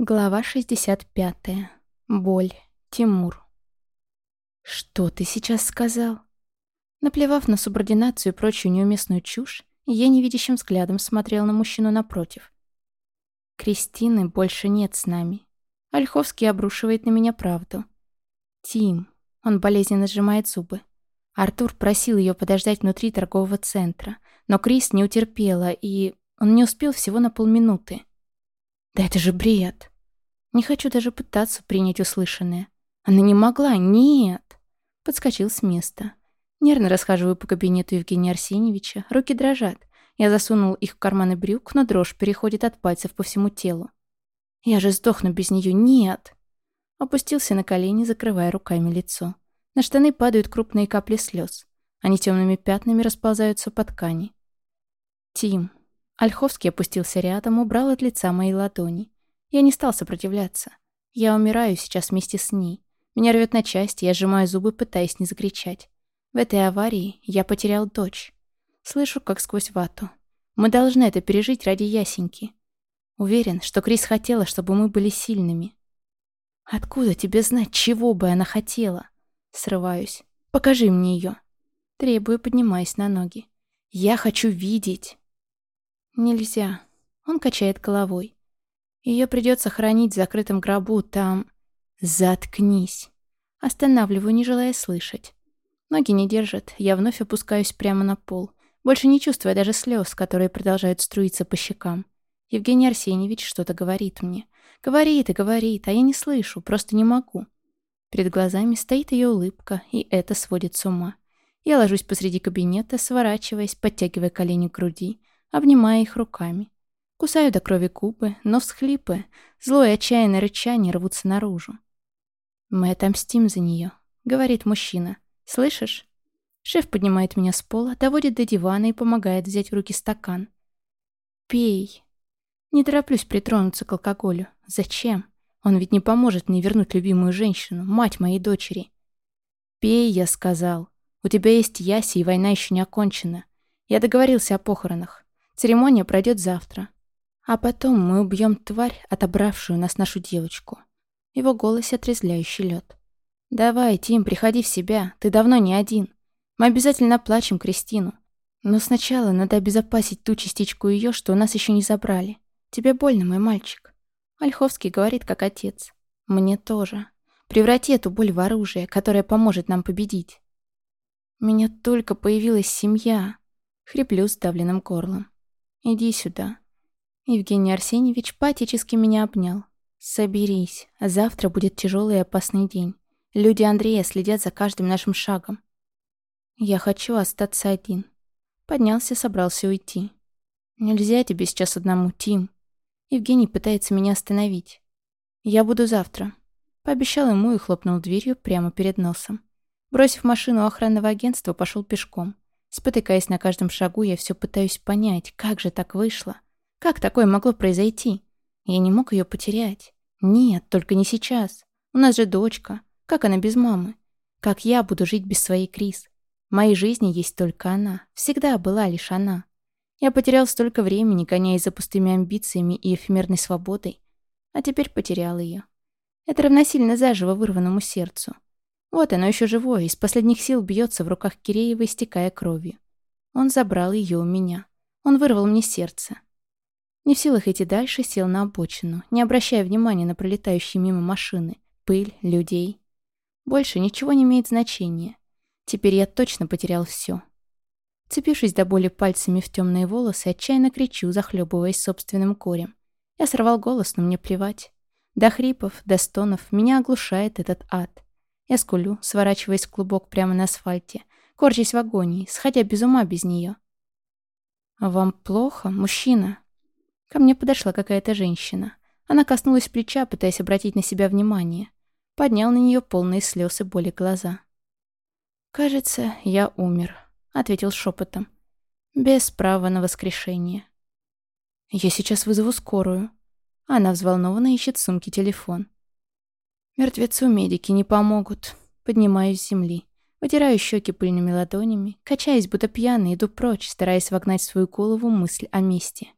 Глава 65. Боль. Тимур. «Что ты сейчас сказал?» Наплевав на субординацию и прочую неуместную чушь, я невидящим взглядом смотрел на мужчину напротив. Кристины больше нет с нами. Ольховский обрушивает на меня правду. Тим. Он болезненно сжимает зубы. Артур просил ее подождать внутри торгового центра, но Крис не утерпела, и он не успел всего на полминуты. Да это же бред. Не хочу даже пытаться принять услышанное. Она не могла, нет. Подскочил с места. Нервно расхаживаю по кабинету Евгения Арсеньевича. Руки дрожат. Я засунул их в карманы брюк, но дрожь переходит от пальцев по всему телу. Я же сдохну без нее, нет. Опустился на колени, закрывая руками лицо. На штаны падают крупные капли слез. Они темными пятнами расползаются по ткани. Тим, Ольховский опустился рядом, убрал от лица мои ладони. Я не стал сопротивляться. Я умираю сейчас вместе с ней. Меня рвет на части, я сжимаю зубы, пытаясь не закричать. В этой аварии я потерял дочь. Слышу, как сквозь вату. Мы должны это пережить ради Ясеньки. Уверен, что Крис хотела, чтобы мы были сильными. Откуда тебе знать, чего бы она хотела? Срываюсь. Покажи мне ее. Требую, поднимаясь на ноги. Я хочу видеть. Нельзя. Он качает головой. Ее придется хранить в закрытом гробу, там... Заткнись. Останавливаю, не желая слышать. Ноги не держат, я вновь опускаюсь прямо на пол, больше не чувствуя даже слез, которые продолжают струиться по щекам. Евгений Арсеньевич что-то говорит мне. Говорит и говорит, а я не слышу, просто не могу. Перед глазами стоит ее улыбка, и это сводит с ума. Я ложусь посреди кабинета, сворачиваясь, подтягивая колени к груди, обнимая их руками. Кусаю до крови кубы, но всхлипы, злое отчаянное рычание рвутся наружу. «Мы отомстим за нее», — говорит мужчина. «Слышишь?» Шеф поднимает меня с пола, доводит до дивана и помогает взять в руки стакан. «Пей». Не тороплюсь притронуться к алкоголю. Зачем? Он ведь не поможет мне вернуть любимую женщину, мать моей дочери. «Пей», — я сказал. «У тебя есть Яси, и война еще не окончена. Я договорился о похоронах. Церемония пройдет завтра. А потом мы убьем тварь, отобравшую нас нашу девочку. Его голос отрезляющий лед. Давай, Тим, приходи в себя. Ты давно не один. Мы обязательно плачем Кристину. Но сначала надо обезопасить ту частичку ее, что у нас еще не забрали. Тебе больно, мой мальчик. Ольховский говорит, как отец. Мне тоже. Преврати эту боль в оружие, которое поможет нам победить. У меня только появилась семья. Хриплю сдавленным горлом. «Иди сюда». Евгений Арсеньевич патически меня обнял. «Соберись. Завтра будет тяжелый и опасный день. Люди Андрея следят за каждым нашим шагом. Я хочу остаться один». Поднялся, собрался уйти. «Нельзя тебе сейчас одному, Тим». Евгений пытается меня остановить. «Я буду завтра». Пообещал ему и хлопнул дверью прямо перед носом. Бросив машину охранного агентства, пошел пешком. Спотыкаясь на каждом шагу, я все пытаюсь понять, как же так вышло. Как такое могло произойти? Я не мог ее потерять. Нет, только не сейчас. У нас же дочка. Как она без мамы? Как я буду жить без своей Крис? В моей жизни есть только она. Всегда была лишь она. Я потерял столько времени, гоняясь за пустыми амбициями и эфемерной свободой. А теперь потерял ее. Это равносильно заживо вырванному сердцу. Вот оно еще живое, из последних сил бьется в руках Киреева, истекая кровью. Он забрал ее у меня. Он вырвал мне сердце. Не в силах идти дальше, сел на обочину, не обращая внимания на пролетающие мимо машины, пыль, людей. Больше ничего не имеет значения. Теперь я точно потерял все. Цепившись до боли пальцами в темные волосы, отчаянно кричу, захлебываясь собственным корем. Я сорвал голос, но мне плевать. До хрипов, до стонов меня оглушает этот ад. Я скулю, сворачиваясь в клубок прямо на асфальте, корчась в агонии, сходя без ума без нее. «Вам плохо, мужчина?» Ко мне подошла какая-то женщина. Она коснулась плеча, пытаясь обратить на себя внимание. Поднял на нее полные слез и боли глаза. «Кажется, я умер», — ответил шепотом. «Без права на воскрешение». «Я сейчас вызову скорую». Она взволнованно ищет в сумке телефон. Мертвецу медики не помогут. Поднимаюсь с земли. Вытираю щеки пыльными ладонями, качаясь, будто пьяный, иду прочь, стараясь вогнать в свою голову мысль о мести.